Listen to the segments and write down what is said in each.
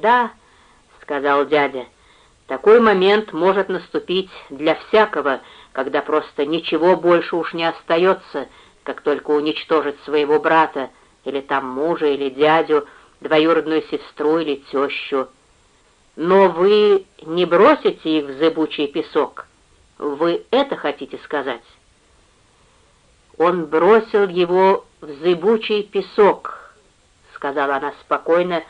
«Да», — сказал дядя, — «такой момент может наступить для всякого, когда просто ничего больше уж не остается, как только уничтожить своего брата, или там мужа, или дядю, двоюродную сестру или тещу. Но вы не бросите их в зыбучий песок. Вы это хотите сказать?» Он бросил его в зыбучий песок, — сказала она спокойно,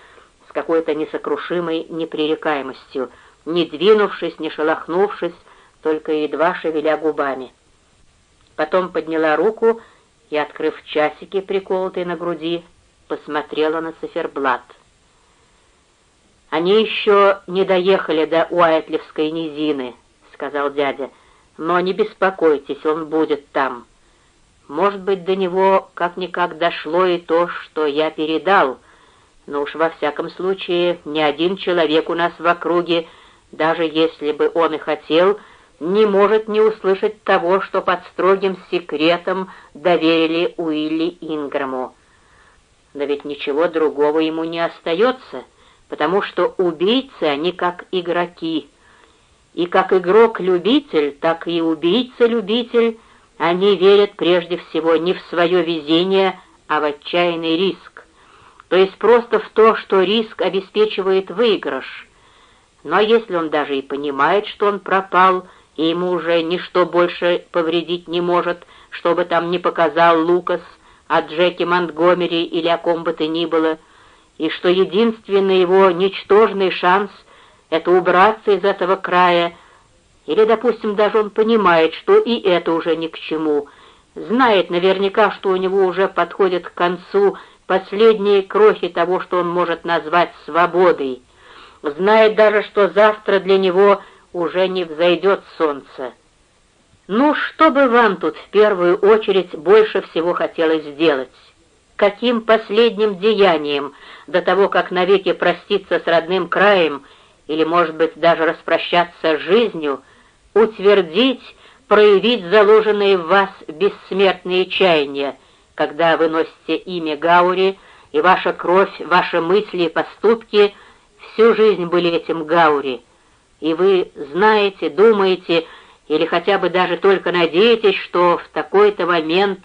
какой-то несокрушимой непререкаемостью, не двинувшись, не шелохнувшись, только едва шевеля губами. Потом подняла руку и, открыв часики, приколотые на груди, посмотрела на циферблат. «Они еще не доехали до Уайтлевской низины», — сказал дядя, — «но не беспокойтесь, он будет там». Может быть, до него как-никак дошло и то, что я передал, но уж во всяком случае ни один человек у нас в округе, даже если бы он и хотел, не может не услышать того, что под строгим секретом доверили Уилли Инграму. Но ведь ничего другого ему не остается, потому что убийцы они как игроки. И как игрок-любитель, так и убийца-любитель — они верят прежде всего не в свое везение, а в отчаянный риск, то есть просто в то, что риск обеспечивает выигрыш. Но если он даже и понимает, что он пропал, и ему уже ничто больше повредить не может, чтобы там не показал Лукас о Джеке Монтгомери или о ком бы то ни было, и что единственный его ничтожный шанс — это убраться из этого края или, допустим, даже он понимает, что и это уже ни к чему, знает наверняка, что у него уже подходят к концу последние крохи того, что он может назвать свободой, знает даже, что завтра для него уже не взойдет солнце. Ну, что бы вам тут в первую очередь больше всего хотелось сделать? Каким последним деянием до того, как навеки проститься с родным краем или, может быть, даже распрощаться с жизнью, утвердить, проявить заложенные в вас бессмертные чаяния, когда вы носите имя Гаури, и ваша кровь, ваши мысли и поступки всю жизнь были этим Гаури, и вы знаете, думаете или хотя бы даже только надеетесь, что в такой-то момент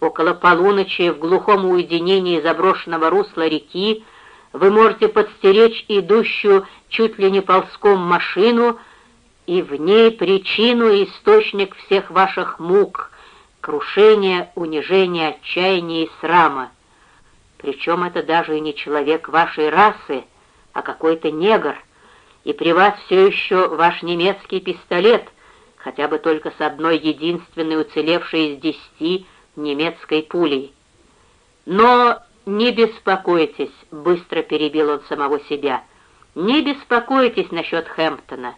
около полуночи в глухом уединении заброшенного русла реки вы можете подстеречь идущую чуть ли не ползком машину, и в ней причину и источник всех ваших мук, крушения, унижения, отчаяния и срама. Причем это даже и не человек вашей расы, а какой-то негр, и при вас все еще ваш немецкий пистолет, хотя бы только с одной единственной уцелевшей из десяти немецкой пулей. Но не беспокойтесь, быстро перебил он самого себя, не беспокойтесь насчет Хэмптона.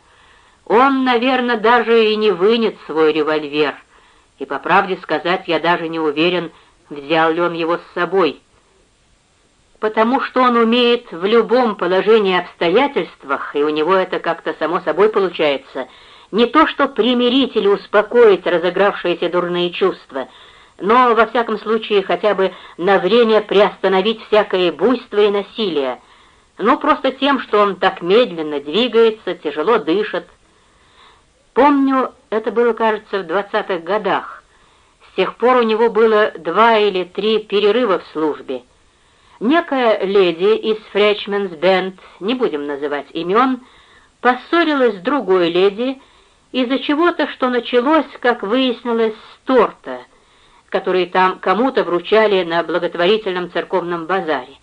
Он, наверное, даже и не вынет свой револьвер. И, по правде сказать, я даже не уверен, взял ли он его с собой. Потому что он умеет в любом положении обстоятельствах, и у него это как-то само собой получается, не то что примирить или успокоить разыгравшиеся дурные чувства, но, во всяком случае, хотя бы на время приостановить всякое буйство и насилие, ну, просто тем, что он так медленно двигается, тяжело дышит, Помню, это было, кажется, в двадцатых годах. С тех пор у него было два или три перерыва в службе. Некая леди из Фречменс Бенд, не будем называть имен, поссорилась с другой леди из-за чего-то, что началось, как выяснилось, с торта, который там кому-то вручали на благотворительном церковном базаре.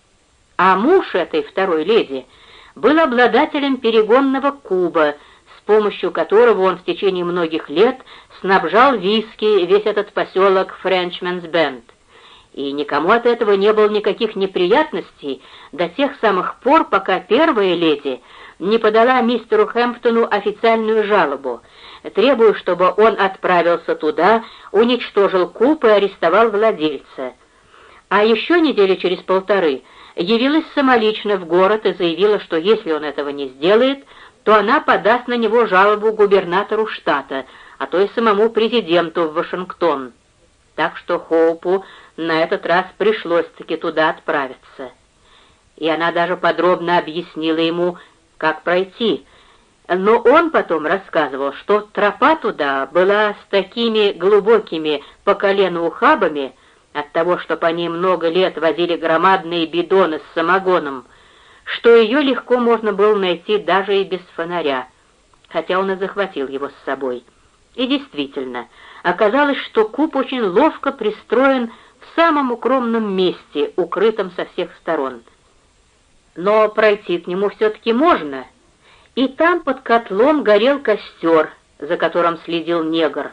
А муж этой второй леди был обладателем перегонного куба — помощью которого он в течение многих лет снабжал виски весь этот поселок Френчменс Бенд. И никому от этого не было никаких неприятностей до тех самых пор, пока первая леди не подала мистеру Хэмптону официальную жалобу, требуя, чтобы он отправился туда, уничтожил куб и арестовал владельца. А еще недели через полторы явилась самолично в город и заявила, что если он этого не сделает, то она подаст на него жалобу губернатору штата, а то и самому президенту в Вашингтон. Так что Хоупу на этот раз пришлось-таки туда отправиться. и она даже подробно объяснила ему, как пройти. Но он потом рассказывал, что тропа туда была с такими глубокими по колено ухабами, от того, что по ней много лет возили громадные бидоны с самогоном, что ее легко можно было найти даже и без фонаря, хотя он и захватил его с собой. И действительно, оказалось, что куб очень ловко пристроен в самом укромном месте, укрытом со всех сторон. Но пройти к нему все-таки можно, и там под котлом горел костер, за которым следил негр,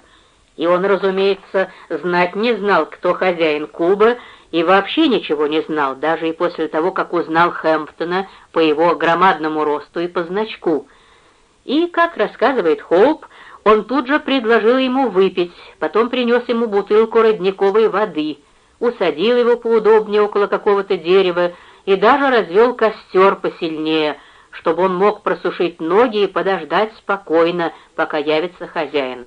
и он, разумеется, знать не знал, кто хозяин куба, и вообще ничего не знал, даже и после того, как узнал Хэмптона по его громадному росту и по значку. И, как рассказывает Хоуп, он тут же предложил ему выпить, потом принес ему бутылку родниковой воды, усадил его поудобнее около какого-то дерева и даже развел костер посильнее, чтобы он мог просушить ноги и подождать спокойно, пока явится хозяин.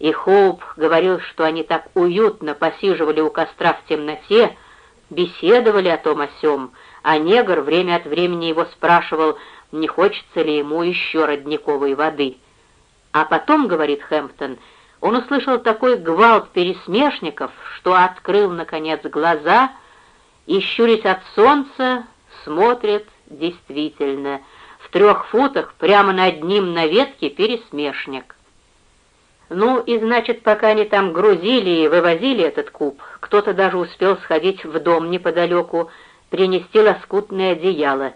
И Хоуп говорил, что они так уютно посиживали у костра в темноте, беседовали о том о сём, а негр время от времени его спрашивал, не хочется ли ему еще родниковой воды. А потом, говорит Хэмптон, он услышал такой гвалт пересмешников, что открыл, наконец, глаза и, щурясь от солнца, смотрит действительно. В трех футах прямо над ним на ветке пересмешник. Ну и значит, пока они там грузили и вывозили этот куб, кто-то даже успел сходить в дом неподалеку, принести лоскутное одеяло.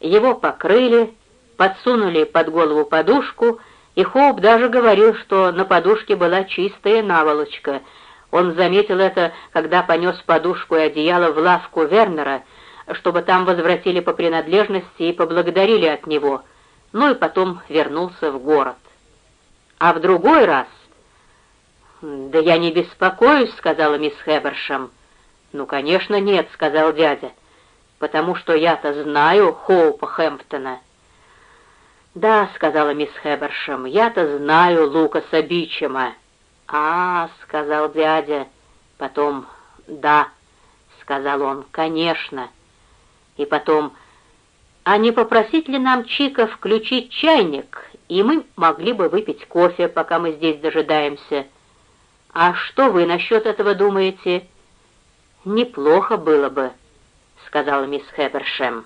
Его покрыли, подсунули под голову подушку, и Хоуп даже говорил, что на подушке была чистая наволочка. Он заметил это, когда понес подушку и одеяло в лавку Вернера, чтобы там возвратили по принадлежности и поблагодарили от него, ну и потом вернулся в город. А в другой раз... «Да я не беспокоюсь», — сказала мисс Хэбершем. «Ну, конечно, нет», — сказал дядя, «потому что я-то знаю Хоупа Хэмптона». «Да», — сказала мисс Хэбершем, — «я-то знаю Лукаса Бичема». «А, — сказал дядя, потом «да», — сказал он, — «конечно». И потом «А не попросить ли нам Чика включить чайник, и мы могли бы выпить кофе, пока мы здесь дожидаемся?» «А что вы насчет этого думаете?» «Неплохо было бы», — сказала мисс Хэбершем.